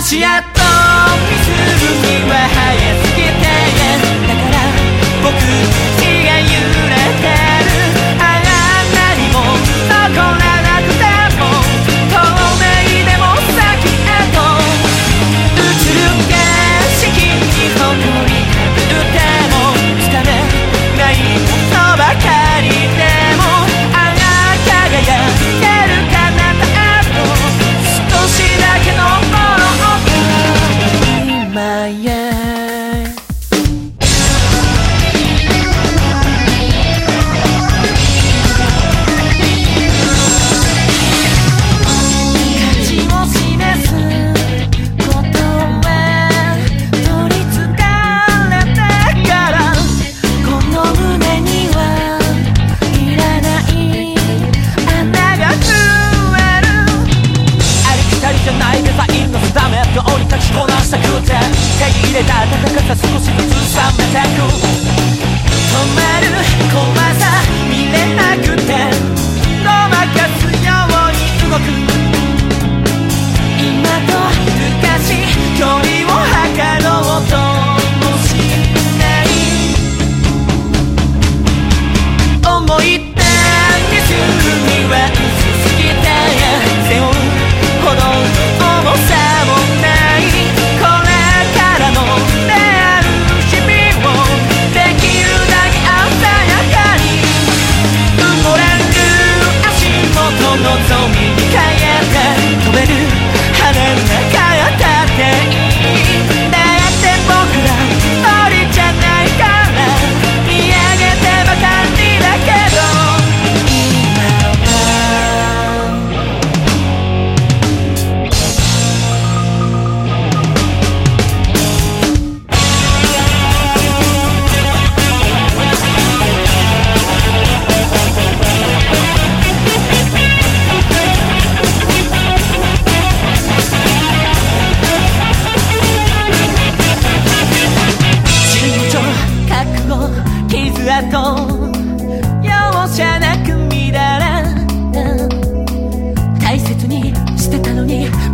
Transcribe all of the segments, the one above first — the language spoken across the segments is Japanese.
足跡水には生え yeah れた暖かさ少しずつ冷めてく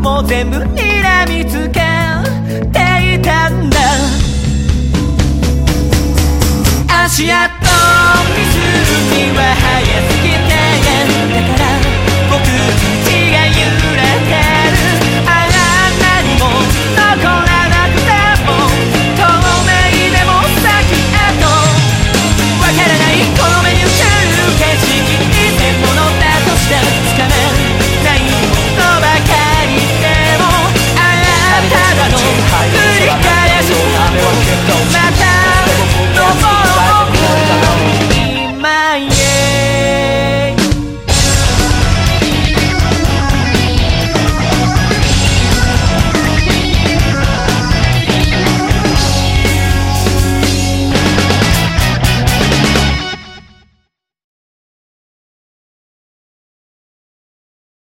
も全部睨みつけていたんだ。足跡湖は早すぎる matter